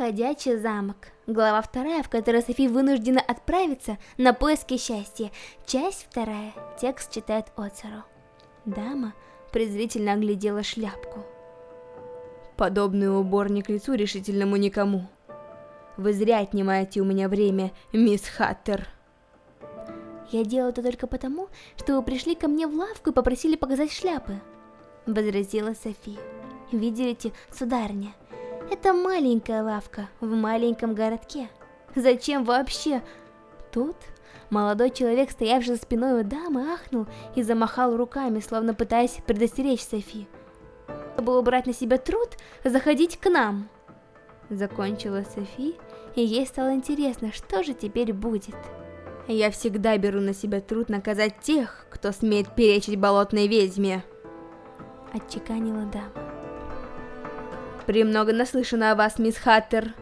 Ходячий замок. Глава вторая, в которой Софи вынуждена отправиться на поиски счастья. Часть вторая. Текст читает Оцеру. Дама презрительно оглядела шляпку. Подобный убор не к лицу решительному никому. Вы зря отнимаете у меня время, мисс Хаттер. Я делаю это только потому, что вы пришли ко мне в лавку и попросили показать шляпы. Возразила Софи. Видите, сударыня, это маленькая лавка в маленьком городке. Зачем вообще? Тут молодой человек, стоявший за спиной у дамы, ахнул и замахал руками, словно пытаясь предостеречь Софи. Чтобы убрать на себя труд, заходить к нам. Закончила Софи, и ей стало интересно, что же теперь будет. Я всегда беру на себя труд наказать тех, кто смеет перечить болотной ведьме. Отчеканила дама. Премного наслышана о вас, мисс Хаттер.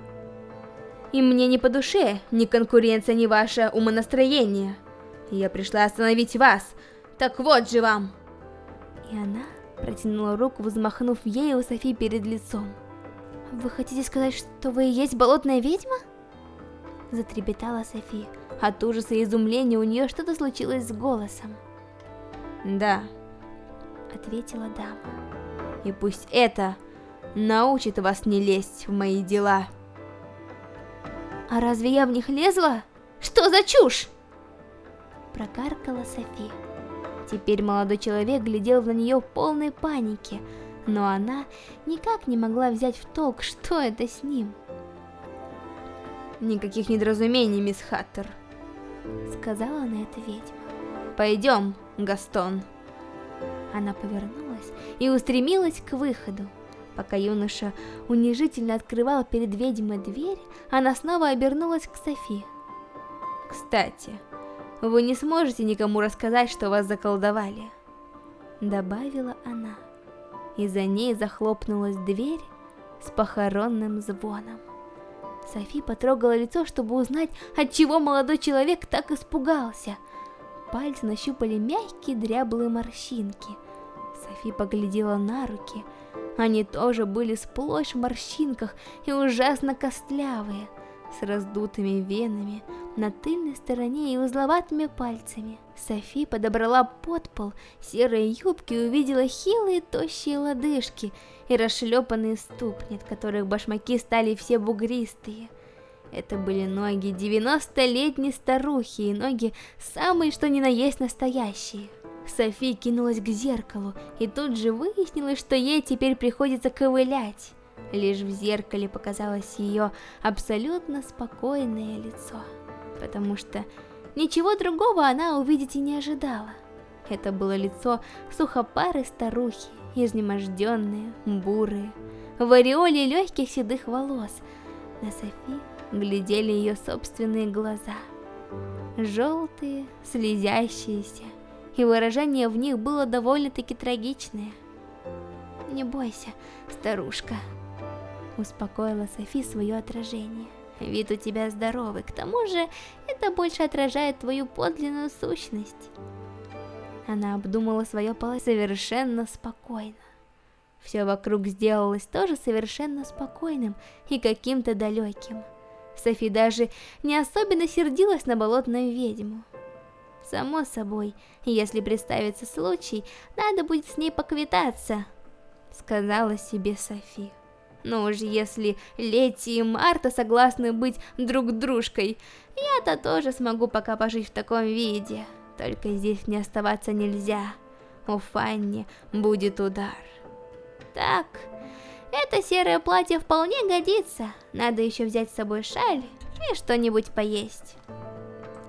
И мне не по душе ни конкуренция, ни ваше умонастроение. Я пришла остановить вас. Так вот же вам. И она протянула руку, взмахнув ею у Софи перед лицом. «Вы хотите сказать, что вы и есть болотная ведьма?» Затрепетала Софи. От ужаса и изумления у нее что-то случилось с голосом. «Да», — ответила дама. «И пусть это научит вас не лезть в мои дела. А разве я в них лезла? Что за чушь? Прокаркала Софи. Теперь молодой человек глядел на нее в полной панике, но она никак не могла взять в толк, что это с ним. Никаких недоразумений, мисс Хаттер. Сказала на это ведьма. Пойдем, Гастон. Она повернулась и устремилась к выходу. Пока юноша унижительно открывал перед ведьмой дверь, она снова обернулась к Софи. «Кстати, вы не сможете никому рассказать, что вас заколдовали», — добавила она. И за ней захлопнулась дверь с похоронным звоном. Софи потрогала лицо, чтобы узнать, от чего молодой человек так испугался. Пальцы нащупали мягкие дряблые морщинки. Софи поглядела на руки — они тоже были сплошь в морщинках и ужасно костлявые, с раздутыми венами на тыльной стороне и узловатыми пальцами. Софи подобрала под пол серые юбки и увидела хилые тощие лодыжки и расшлепанные ступни, от которых башмаки стали все бугристые. Это были ноги 90-летней старухи и ноги самые что ни на есть настоящие. Софи кинулась к зеркалу, и тут же выяснилось, что ей теперь приходится ковылять. Лишь в зеркале показалось ее абсолютно спокойное лицо, потому что ничего другого она увидеть и не ожидала. Это было лицо сухопарой старухи, изнеможденные, бурые, в ореоле легких седых волос. На Софи глядели ее собственные глаза, желтые, слезящиеся, и выражение в них было довольно-таки трагичное. «Не бойся, старушка», — успокоила Софи свое отражение. «Вид у тебя здоровый, к тому же это больше отражает твою подлинную сущность». Она обдумала свое положение совершенно спокойно. Все вокруг сделалось тоже совершенно спокойным и каким-то далеким. Софи даже не особенно сердилась на болотную ведьму. Само собой, если представится случай, надо будет с ней поквитаться, сказала себе Софи. Но уж если Лети и Марта согласны быть друг дружкой, я-то тоже смогу пока пожить в таком виде. Только здесь не оставаться нельзя. У Фанни будет удар. Так, это серое платье вполне годится. Надо еще взять с собой шаль и что-нибудь поесть.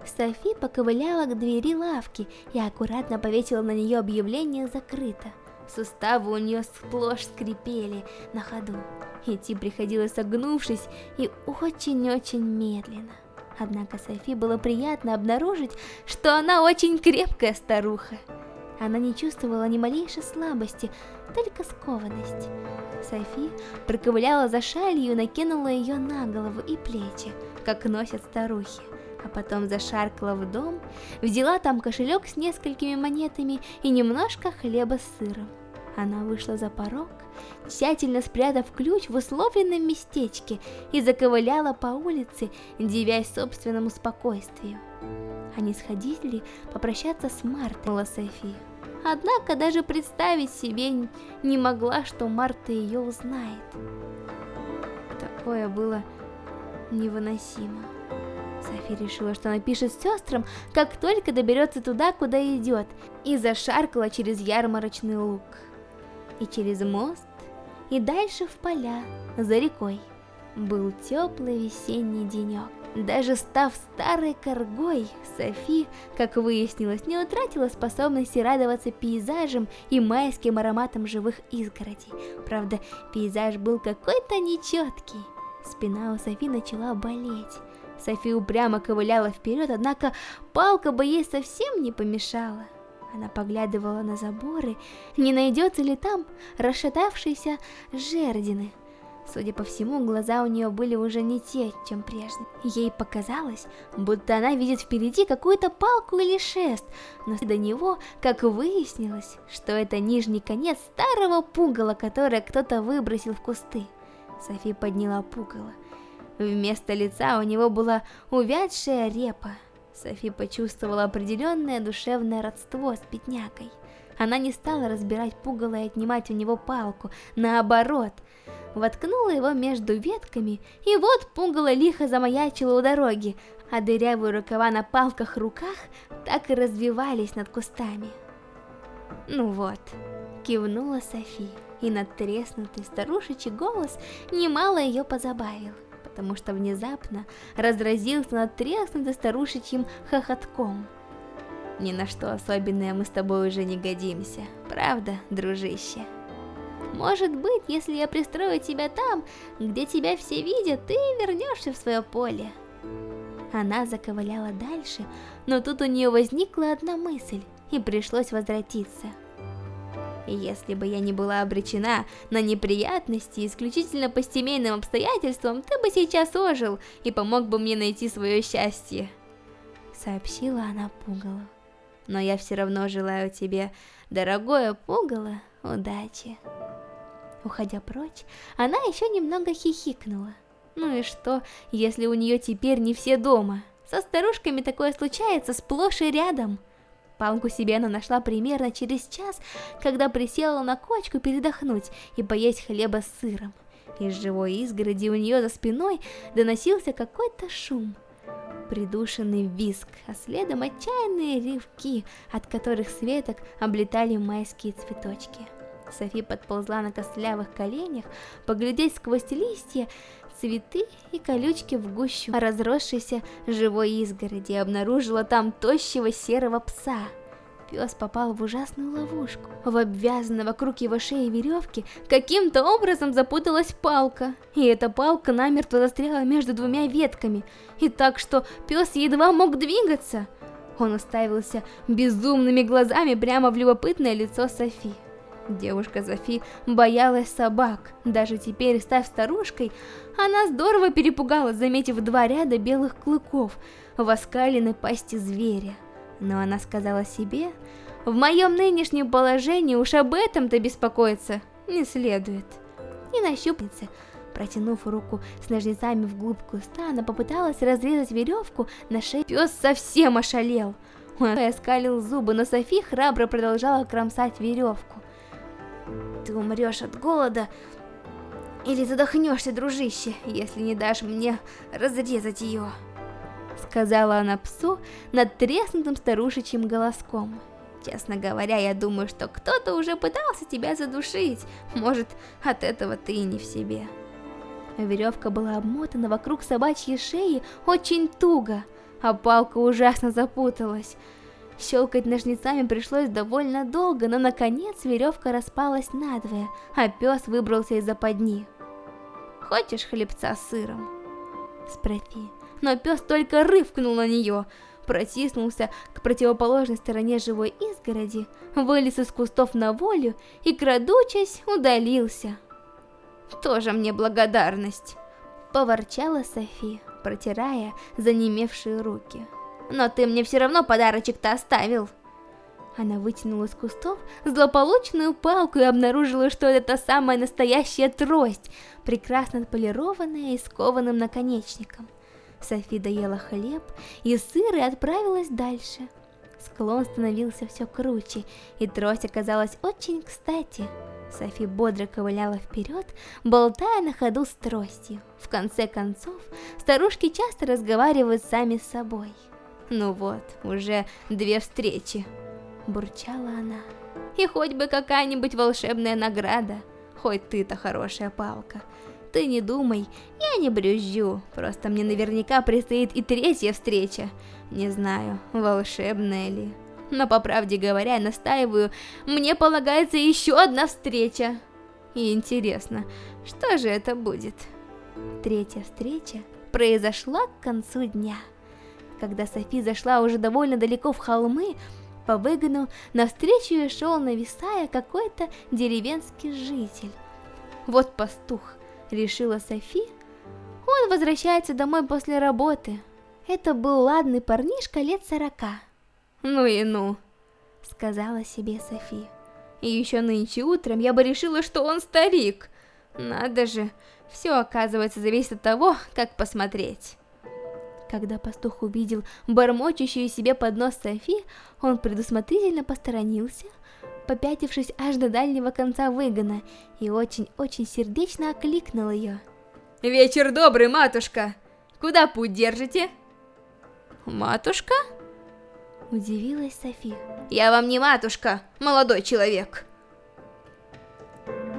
Софи поковыляла к двери лавки и аккуратно повесила на нее объявление «Закрыто». Суставы у нее сплошь скрипели на ходу. Идти приходилось согнувшись и очень-очень медленно. Однако Софи было приятно обнаружить, что она очень крепкая старуха. Она не чувствовала ни малейшей слабости, только скованность. Софи проковыляла за шалью и накинула ее на голову и плечи, как носят старухи а потом зашаркала в дом, взяла там кошелек с несколькими монетами и немножко хлеба с сыром. Она вышла за порог, тщательно спрятав ключ в условленном местечке и заковыляла по улице, дивясь собственному спокойствию. Они сходили попрощаться с Мартой, Софи. Однако даже представить себе не могла, что Марта ее узнает. Такое было невыносимо. Софи решила, что напишет сестрам, как только доберется туда, куда идет, и зашаркала через ярмарочный луг и через мост, и дальше в поля, за рекой. Был теплый весенний денек. Даже став старой коргой, Софи, как выяснилось, не утратила способности радоваться пейзажам и майским ароматам живых изгородей. Правда, пейзаж был какой-то нечеткий. Спина у Софи начала болеть. Софи упрямо ковыляла вперед, однако палка бы ей совсем не помешала. Она поглядывала на заборы, не найдется ли там расшатавшиеся жердины. Судя по всему, глаза у нее были уже не те, чем прежде. Ей показалось, будто она видит впереди какую-то палку или шест, но до него, как выяснилось, что это нижний конец старого пугала, которое кто-то выбросил в кусты. Софи подняла пугало. Вместо лица у него была увядшая репа, Софи почувствовала определенное душевное родство с Пятнякой. Она не стала разбирать пугало и отнимать у него палку, наоборот, воткнула его между ветками, и вот пугало лихо замаячило у дороги, а дырявые рукава на палках руках так и развивались над кустами. «Ну вот», — кивнула Софи, и надтреснутый старушечий голос немало ее позабавил потому что внезапно разразился надтреснутый старушечьим хохотком. Ни на что особенное мы с тобой уже не годимся, правда, дружище? Может быть, если я пристрою тебя там, где тебя все видят, ты вернешься в свое поле. Она заковыляла дальше, но тут у нее возникла одна мысль, и пришлось возвратиться. Если бы я не была обречена на неприятности исключительно по семейным обстоятельствам, ты бы сейчас ожил и помог бы мне найти свое счастье. Сообщила она Пугалу. Но я все равно желаю тебе, дорогое Пугало, удачи. Уходя прочь, она еще немного хихикнула. Ну и что, если у нее теперь не все дома? Со старушками такое случается сплошь и рядом. Палку себе она нашла примерно через час, когда присела на кочку передохнуть и поесть хлеба с сыром. Из живой изгороди у нее за спиной доносился какой-то шум. Придушенный виск, а следом отчаянные рывки, от которых светок облетали майские цветочки. Софи подползла на костлявых коленях, поглядеть сквозь листья, цветы и колючки в гущу разросшейся живой изгороди и обнаружила там тощего серого пса. Пес попал в ужасную ловушку. В обвязанной вокруг его шеи веревки каким-то образом запуталась палка. И эта палка намертво застряла между двумя ветками. И так, что пес едва мог двигаться. Он уставился безумными глазами прямо в любопытное лицо Софи. Девушка Софи боялась собак. Даже теперь, став старушкой, она здорово перепугалась, заметив два ряда белых клыков в оскаленной пасти зверя. Но она сказала себе, в моем нынешнем положении уж об этом-то беспокоиться не следует. И на щупальце, протянув руку с ножницами вглубь куста, она попыталась разрезать веревку на шее. Пес совсем ошалел. Он оскалил зубы, но Софи храбро продолжала кромсать веревку. Ты умрешь от голода или задохнешься, дружище, если не дашь мне разрезать ее. Сказала она псу над треснутым старушечьим голоском. Честно говоря, я думаю, что кто-то уже пытался тебя задушить. Может, от этого ты и не в себе. Веревка была обмотана вокруг собачьей шеи очень туго, а палка ужасно запуталась. Щелкать ножницами пришлось довольно долго, но наконец веревка распалась надвое, а пес выбрался из западни. «Хочешь хлебца с сыром?» Спроси. Но пес только рывкнул на нее, протиснулся к противоположной стороне живой изгороди, вылез из кустов на волю и, крадучась, удалился. «Тоже мне благодарность!» Поворчала Софи, протирая занемевшие руки но ты мне все равно подарочек-то оставил. Она вытянула из кустов злополучную палку и обнаружила, что это та самая настоящая трость, прекрасно отполированная и с кованым наконечником. Софи доела хлеб и сыр и отправилась дальше. Склон становился все круче, и трость оказалась очень кстати. Софи бодро ковыляла вперед, болтая на ходу с тростью. В конце концов, старушки часто разговаривают сами с собой. «Ну вот, уже две встречи», — бурчала она. «И хоть бы какая-нибудь волшебная награда, хоть ты-то хорошая палка». Ты не думай, я не брюзжу, просто мне наверняка предстоит и третья встреча. Не знаю, волшебная ли. Но по правде говоря, настаиваю, мне полагается еще одна встреча. И интересно, что же это будет? Третья встреча произошла к концу дня. Когда Софи зашла уже довольно далеко в холмы, по выгону навстречу ей шел, нависая, какой-то деревенский житель. Вот пастух, решила Софи. Он возвращается домой после работы. Это был ладный парнишка лет сорока. «Ну и ну», — сказала себе Софи. «И еще нынче утром я бы решила, что он старик. Надо же, все оказывается зависит от того, как посмотреть». Когда пастух увидел бормочущую себе под нос Софи, он предусмотрительно посторонился, попятившись аж до дальнего конца выгона, и очень-очень сердечно окликнул ее. «Вечер добрый, матушка! Куда путь держите?» «Матушка?» Удивилась Софи. «Я вам не матушка, молодой человек!»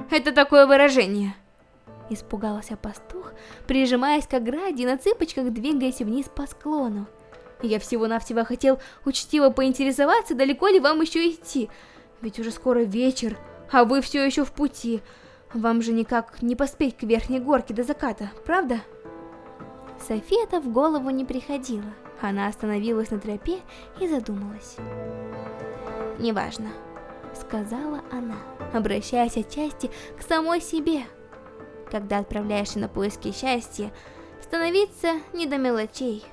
«Это такое выражение!» Испугался пастух, прижимаясь к ограде и на цыпочках двигаясь вниз по склону. «Я всего-навсего хотел учтиво поинтересоваться, далеко ли вам еще идти, ведь уже скоро вечер, а вы все еще в пути. Вам же никак не поспеть к верхней горке до заката, правда? Софи это в голову не приходило. Она остановилась на тропе и задумалась. «Неважно», — сказала она, обращаясь отчасти к самой себе. Когда отправляешься на поиски счастья, становиться не до мелочей.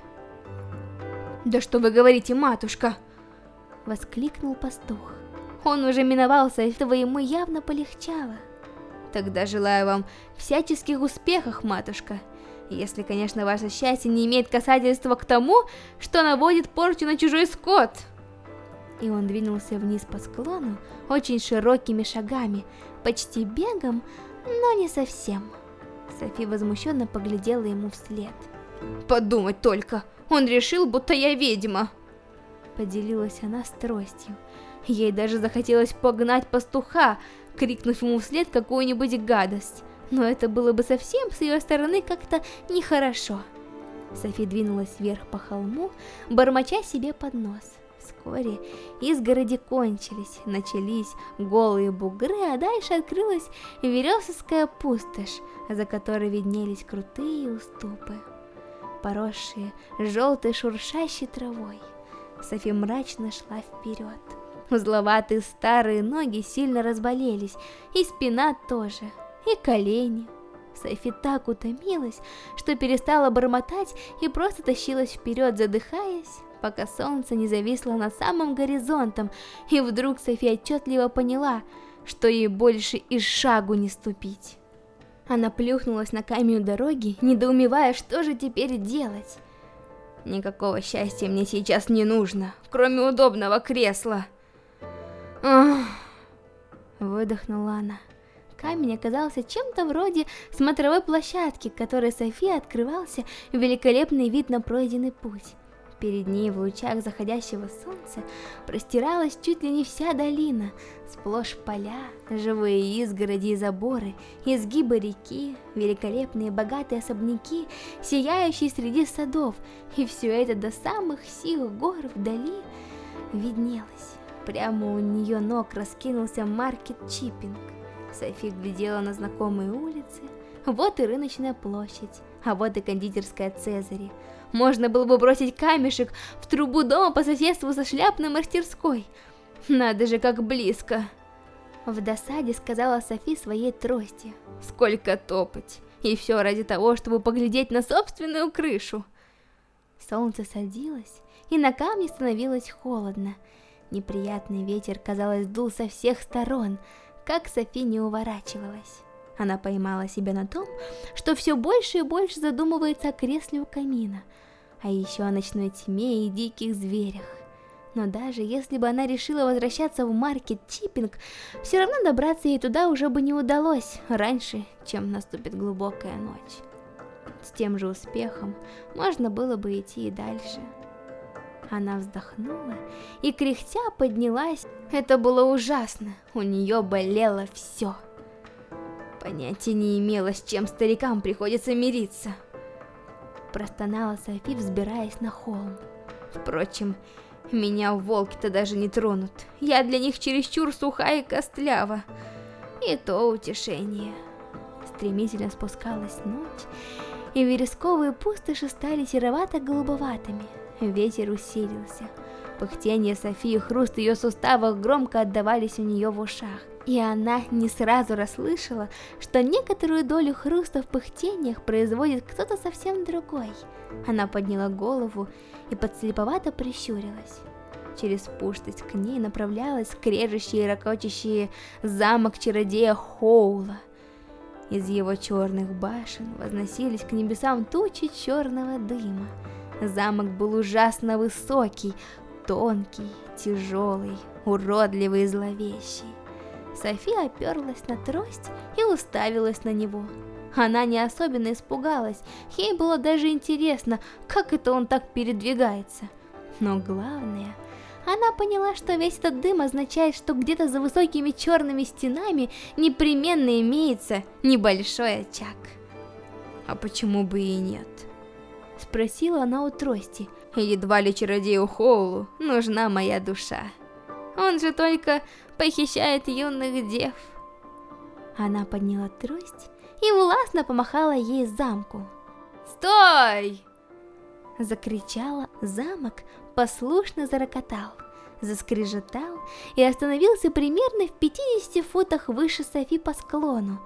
«Да что вы говорите, матушка!» — воскликнул пастух. Он уже миновался, этого ему явно полегчало. Тогда желаю вам всяческих успехов, матушка. Если, конечно, ваше счастье не имеет касательства к тому, что наводит порчу на чужой скот. И он двинулся вниз по склону очень широкими шагами, почти бегом, но не совсем. Софи возмущенно поглядела ему вслед. «Подумать только, он решил, будто я ведьма!» Поделилась она с тростью. Ей даже захотелось погнать пастуха, крикнув ему вслед какую-нибудь гадость. Но это было бы совсем с ее стороны как-то нехорошо. Софи двинулась вверх по холму, бормоча себе под нос. Вскоре изгороди кончились, начались голые бугры, а дальше открылась вересовская пустошь, за которой виднелись крутые уступы, поросшие желтой шуршащей травой. Софи мрачно шла вперед. Узловатые старые ноги сильно разболелись, и спина тоже, и колени. Софи так утомилась, что перестала бормотать и просто тащилась вперед, задыхаясь, пока солнце не зависло над самым горизонтом, и вдруг Софи отчетливо поняла, что ей больше и шагу не ступить. Она плюхнулась на камень дороги, недоумевая, что же теперь делать. Никакого счастья мне сейчас не нужно, кроме удобного кресла. Ах, выдохнула она. Камень оказался чем-то вроде смотровой площадки, к которой София открывался великолепный вид на пройденный путь. Перед ней в лучах заходящего солнца простиралась чуть ли не вся долина, сплошь поля, живые изгороди и заборы, изгибы реки, великолепные богатые особняки, сияющие среди садов, и все это до самых сил гор вдали виднелось. Прямо у нее ног раскинулся маркет Чиппинг. Софи глядела на знакомые улицы. Вот и рыночная площадь, а вот и кондитерская Цезари. Можно было бы бросить камешек в трубу дома по соседству со шляпной мастерской. Надо же, как близко. В досаде сказала Софи своей трости. Сколько топать. И все ради того, чтобы поглядеть на собственную крышу. Солнце садилось, и на камне становилось холодно. Неприятный ветер, казалось, дул со всех сторон, как Софи не уворачивалась. Она поймала себя на том, что все больше и больше задумывается о кресле у камина, а еще о ночной тьме и диких зверях. Но даже если бы она решила возвращаться в маркет Типпинг, все равно добраться ей туда уже бы не удалось раньше, чем наступит глубокая ночь. С тем же успехом можно было бы идти и дальше. Она вздохнула и кряхтя поднялась. Это было ужасно, у нее болело все. Понятия не имела, с чем старикам приходится мириться. Простонала Софи, взбираясь на холм. Впрочем, меня волки-то даже не тронут. Я для них чересчур сухая и костлява. И то утешение. Стремительно спускалась ночь, и вересковые пустоши стали серовато-голубоватыми. Ветер усилился. Пыхтение Софии хруст ее суставов громко отдавались у нее в ушах. И она не сразу расслышала, что некоторую долю хруста в пыхтениях производит кто-то совсем другой. Она подняла голову и подслеповато прищурилась. Через пустость к ней направлялась скрежещий и ракочащий замок чародея Хоула. Из его черных башен возносились к небесам тучи черного дыма. Замок был ужасно высокий, тонкий, тяжелый, уродливый и зловещий. София оперлась на трость и уставилась на него. Она не особенно испугалась, ей было даже интересно, как это он так передвигается. Но главное, она поняла, что весь этот дым означает, что где-то за высокими черными стенами непременно имеется небольшой очаг. А почему бы и нет? Спросила она у трости. Едва ли чародею Хоулу нужна моя душа. Он же только похищает юных дев. Она подняла трость и властно помахала ей замку. «Стой!» Закричала, замок послушно зарокотал, заскрежетал и остановился примерно в 50 футах выше Софи по склону.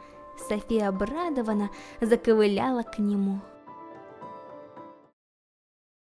София обрадованно заковыляла к нему.